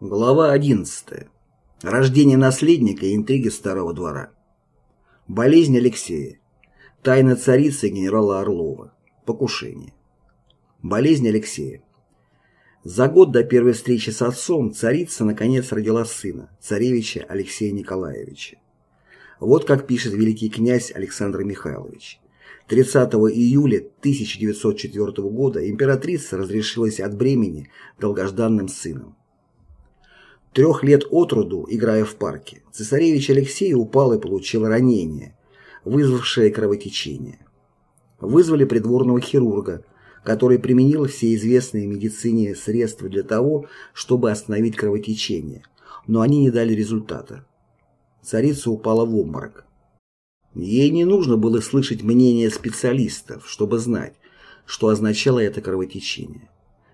Глава 11. Рождение наследника и интриги старого двора. Болезнь Алексея. Тайна царицы генерала Орлова. Покушение. Болезнь Алексея. За год до первой встречи с отцом царица наконец родила сына, царевича Алексея Николаевича. Вот как пишет великий князь Александр Михайлович. 30 июля 1904 года императрица разрешилась от бремени долгожданным сыном. Трех лет от роду, играя в парке, цесаревич Алексей упал и получил ранение, вызвавшее кровотечение. Вызвали придворного хирурга, который применил все известные медицине средства для того, чтобы остановить кровотечение, но они не дали результата. Царица упала в обморок. Ей не нужно было слышать мнение специалистов, чтобы знать, что означало это кровотечение.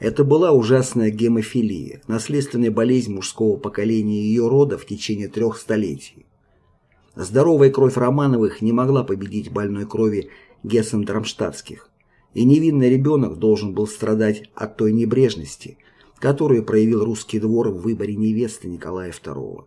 Это была ужасная гемофилия, наследственная болезнь мужского поколения ее рода в течение трех столетий. Здоровая кровь Романовых не могла победить больной крови Гессен-Драмштадтских, и невинный ребенок должен был страдать от той небрежности, которую проявил русский двор в выборе невесты Николая II.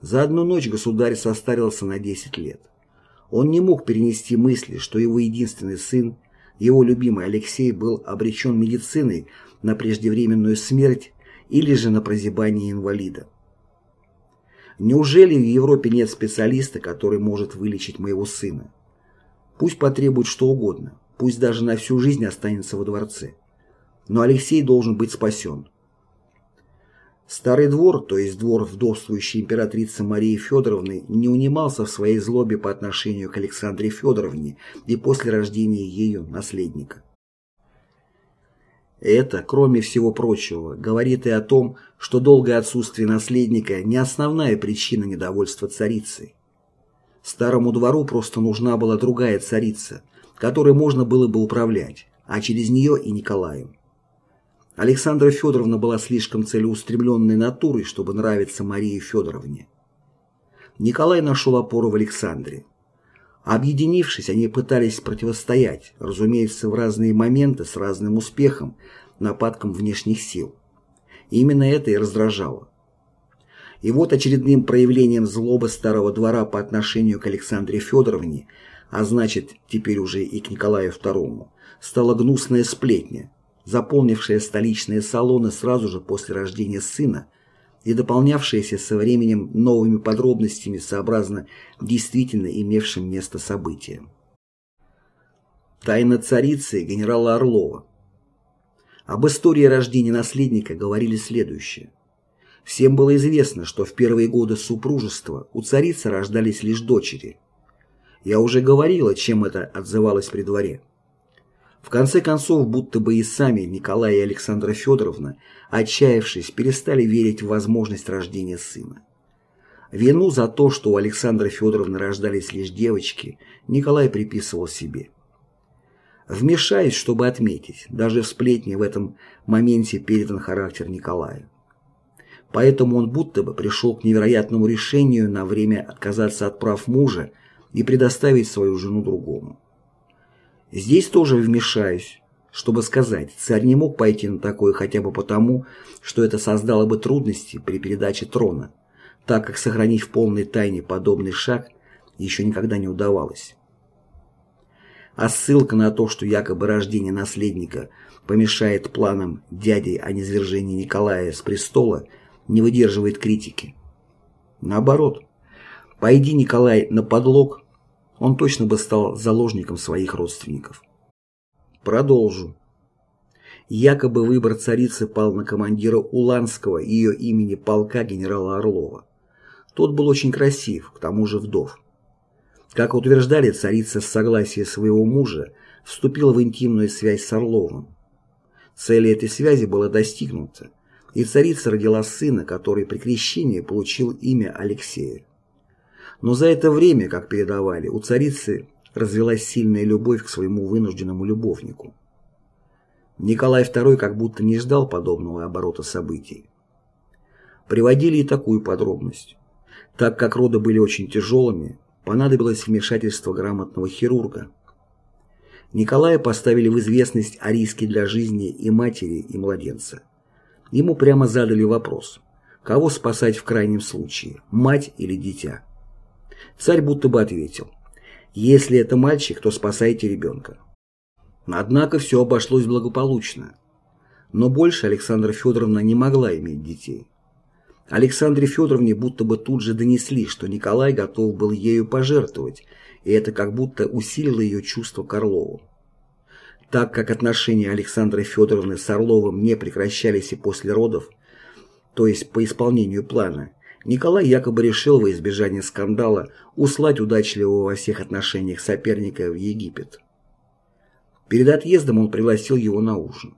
За одну ночь государь состарился на 10 лет. Он не мог перенести мысли, что его единственный сын его любимый Алексей был обречен медициной на преждевременную смерть или же на прозябание инвалида. Неужели в Европе нет специалиста, который может вылечить моего сына? Пусть потребует что угодно, пусть даже на всю жизнь останется во дворце. Но Алексей должен быть спасен. Старый двор, то есть двор вдовствующей императрицы Марии Федоровны, не унимался в своей злобе по отношению к Александре Федоровне и после рождения ее наследника. Это, кроме всего прочего, говорит и о том, что долгое отсутствие наследника не основная причина недовольства царицей. Старому двору просто нужна была другая царица, которой можно было бы управлять, а через нее и Николаем. Александра Федоровна была слишком целеустремленной натурой, чтобы нравиться Марии Федоровне. Николай нашел опору в Александре. Объединившись, они пытались противостоять, разумеется, в разные моменты с разным успехом, нападкам внешних сил. Именно это и раздражало. И вот очередным проявлением злобы старого двора по отношению к Александре Федоровне, а значит, теперь уже и к Николаю II, стала гнусная сплетня, заполнившая столичные салоны сразу же после рождения сына и дополнявшаяся со временем новыми подробностями сообразно действительно имевшим место событиям. Тайна царицы генерала Орлова Об истории рождения наследника говорили следующее. Всем было известно, что в первые годы супружества у царицы рождались лишь дочери. Я уже говорила, чем это отзывалось при дворе. В конце концов, будто бы и сами Николай и Александра Федоровна, отчаявшись, перестали верить в возможность рождения сына. Вину за то, что у Александры Федоровны рождались лишь девочки, Николай приписывал себе. Вмешаясь, чтобы отметить, даже в сплетне в этом моменте передан характер Николая. Поэтому он будто бы пришел к невероятному решению на время отказаться от прав мужа и предоставить свою жену другому. Здесь тоже вмешаюсь, чтобы сказать, царь не мог пойти на такое хотя бы потому, что это создало бы трудности при передаче трона, так как сохранить в полной тайне подобный шаг еще никогда не удавалось. А ссылка на то, что якобы рождение наследника помешает планам дяди о низвержении Николая с престола, не выдерживает критики. Наоборот, пойди Николай на подлог, он точно бы стал заложником своих родственников. Продолжу. Якобы выбор царицы пал на командира Уланского и ее имени полка генерала Орлова. Тот был очень красив, к тому же вдов. Как утверждали, царица с согласия своего мужа вступила в интимную связь с Орловым. Цель этой связи была достигнута, и царица родила сына, который при крещении получил имя Алексея. Но за это время, как передавали, у царицы развелась сильная любовь к своему вынужденному любовнику. Николай II как будто не ждал подобного оборота событий. Приводили и такую подробность. Так как роды были очень тяжелыми, понадобилось вмешательство грамотного хирурга. Николая поставили в известность о риске для жизни и матери, и младенца. Ему прямо задали вопрос, кого спасать в крайнем случае, мать или дитя. Царь будто бы ответил, если это мальчик, то спасайте ребенка. Однако все обошлось благополучно. Но больше Александра Федоровна не могла иметь детей. Александре Федоровне будто бы тут же донесли, что Николай готов был ею пожертвовать, и это как будто усилило ее чувство к Орлову. Так как отношения Александры Федоровны с Орловым не прекращались и после родов, то есть по исполнению плана, Николай якобы решил во избежание скандала услать удачливого во всех отношениях соперника в Египет. Перед отъездом он пригласил его на ужин.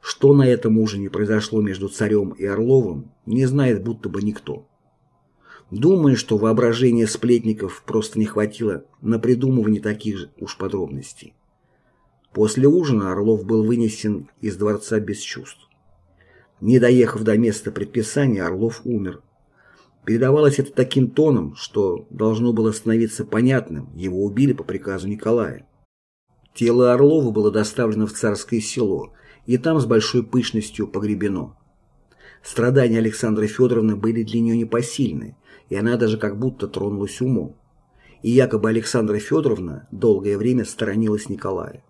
Что на этом ужине произошло между царем и Орловым, не знает будто бы никто. Думаю, что воображения сплетников просто не хватило на придумывание таких же уж подробностей. После ужина Орлов был вынесен из дворца без чувств. Не доехав до места предписания, Орлов умер. Передавалось это таким тоном, что должно было становиться понятным, его убили по приказу Николая. Тело Орлова было доставлено в царское село, и там с большой пышностью погребено. Страдания Александры Федоровны были для нее непосильны, и она даже как будто тронулась умом. И якобы Александра Федоровна долгое время сторонилась Николая.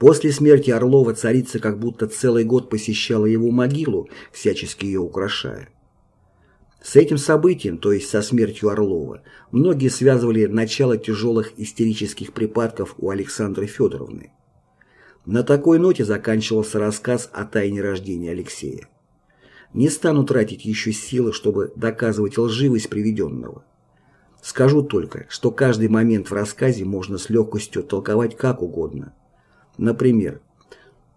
После смерти Орлова царица как будто целый год посещала его могилу, всячески ее украшая. С этим событием, то есть со смертью Орлова, многие связывали начало тяжелых истерических припадков у Александры Федоровны. На такой ноте заканчивался рассказ о тайне рождения Алексея. Не стану тратить еще силы, чтобы доказывать лживость приведенного. Скажу только, что каждый момент в рассказе можно с легкостью толковать как угодно. Например,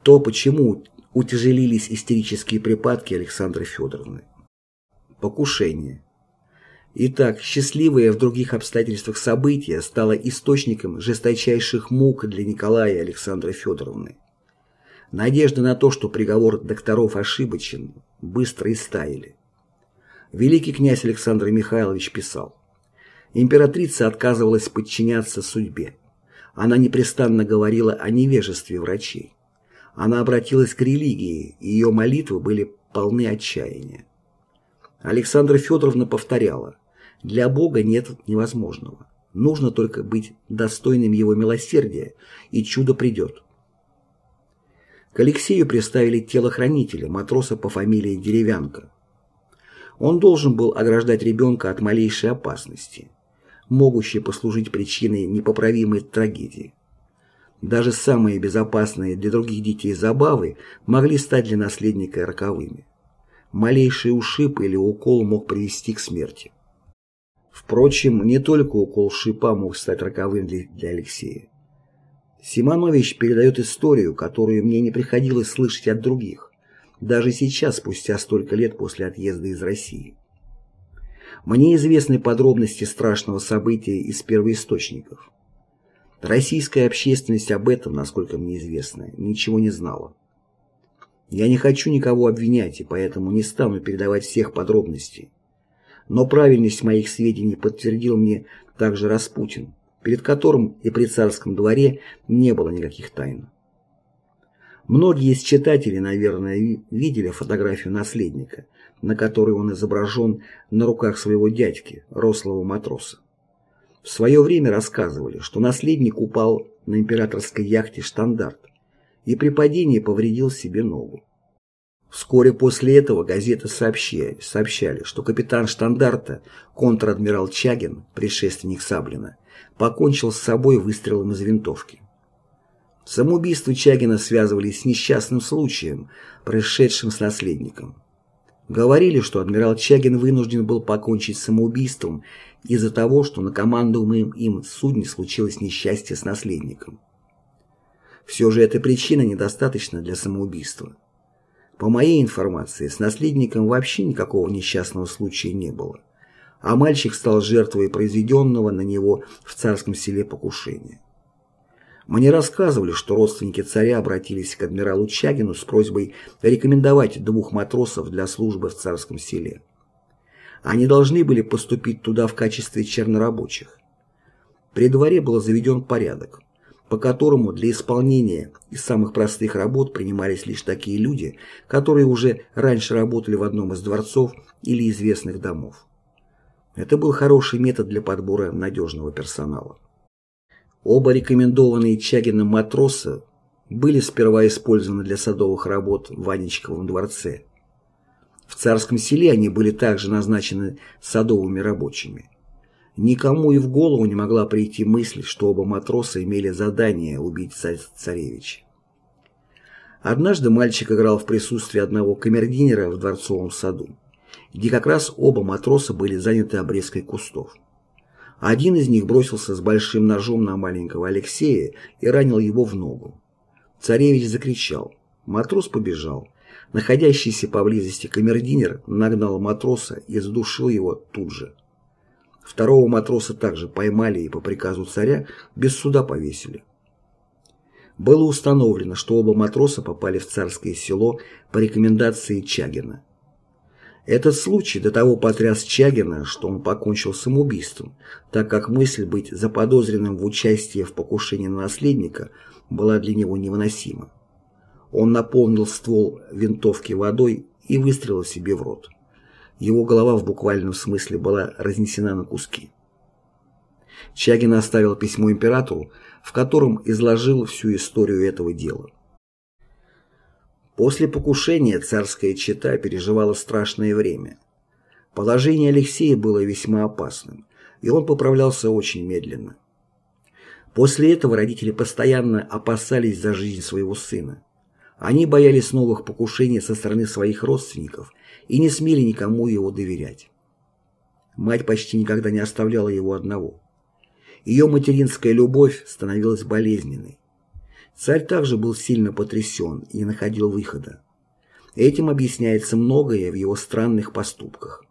то, почему утяжелились истерические припадки Александры Федоровны. Покушение. Итак, счастливое в других обстоятельствах событие стало источником жесточайших мук для Николая и Александры Федоровны. Надежды на то, что приговор докторов ошибочен, быстро истаяли. Великий князь Александр Михайлович писал, «Императрица отказывалась подчиняться судьбе. Она непрестанно говорила о невежестве врачей. Она обратилась к религии, и ее молитвы были полны отчаяния. Александра Федоровна повторяла, для Бога нет невозможного. Нужно только быть достойным Его милосердия, и чудо придет. К Алексею приставили телохранителя, матроса по фамилии Деревянко. Он должен был ограждать ребенка от малейшей опасности, могущей послужить причиной непоправимой трагедии. Даже самые безопасные для других детей забавы могли стать для наследника роковыми. Малейший ушиб или укол мог привести к смерти. Впрочем, не только укол шипа мог стать роковым для, для Алексея. Симонович передает историю, которую мне не приходилось слышать от других, даже сейчас, спустя столько лет после отъезда из России. Мне известны подробности страшного события из первоисточников. Российская общественность об этом, насколько мне известно, ничего не знала. Я не хочу никого обвинять и поэтому не стану передавать всех подробностей. Но правильность моих сведений подтвердил мне также Распутин, перед которым и при царском дворе не было никаких тайн. Многие из читателей, наверное, видели фотографию наследника, на которой он изображен на руках своего дядьки, рослого матроса. В свое время рассказывали, что наследник упал на императорской яхте «Штандарт» и при падении повредил себе ногу. Вскоре после этого газеты сообщали, сообщали, что капитан штандарта, контр-адмирал Чагин, предшественник Саблина, покончил с собой выстрелом из винтовки. Самоубийство Чагина связывали с несчастным случаем, происшедшим с наследником. Говорили, что адмирал Чагин вынужден был покончить самоубийством из-за того, что на командуемом им судне случилось несчастье с наследником. Все же эта причина недостаточна для самоубийства. По моей информации, с наследником вообще никакого несчастного случая не было, а мальчик стал жертвой произведенного на него в царском селе покушения. Мне рассказывали, что родственники царя обратились к адмиралу Чагину с просьбой рекомендовать двух матросов для службы в царском селе. Они должны были поступить туда в качестве чернорабочих. При дворе был заведен порядок. По которому для исполнения из самых простых работ принимались лишь такие люди, которые уже раньше работали в одном из дворцов или известных домов. Это был хороший метод для подбора надежного персонала. Оба рекомендованные Чагиным матроса были сперва использованы для садовых работ в Ванечковом дворце. В царском селе они были также назначены садовыми рабочими. Никому и в голову не могла прийти мысль, что оба матроса имели задание убить царевича. Однажды мальчик играл в присутствии одного камердинера в дворцовом саду, где как раз оба матроса были заняты обрезкой кустов. Один из них бросился с большим ножом на маленького Алексея и ранил его в ногу. Царевич закричал. Матрос побежал. Находящийся поблизости камердинер нагнал матроса и задушил его тут же. Второго матроса также поймали и по приказу царя без суда повесили. Было установлено, что оба матроса попали в царское село по рекомендации Чагина. Этот случай до того потряс Чагина, что он покончил самоубийством, так как мысль быть заподозренным в участии в покушении на наследника была для него невыносима. Он наполнил ствол винтовки водой и выстрелил себе в рот. Его голова в буквальном смысле была разнесена на куски. Чагин оставил письмо императору, в котором изложил всю историю этого дела. После покушения царская чета переживала страшное время. Положение Алексея было весьма опасным, и он поправлялся очень медленно. После этого родители постоянно опасались за жизнь своего сына. Они боялись новых покушений со стороны своих родственников и не смели никому его доверять. Мать почти никогда не оставляла его одного. Ее материнская любовь становилась болезненной. Царь также был сильно потрясен и не находил выхода. Этим объясняется многое в его странных поступках.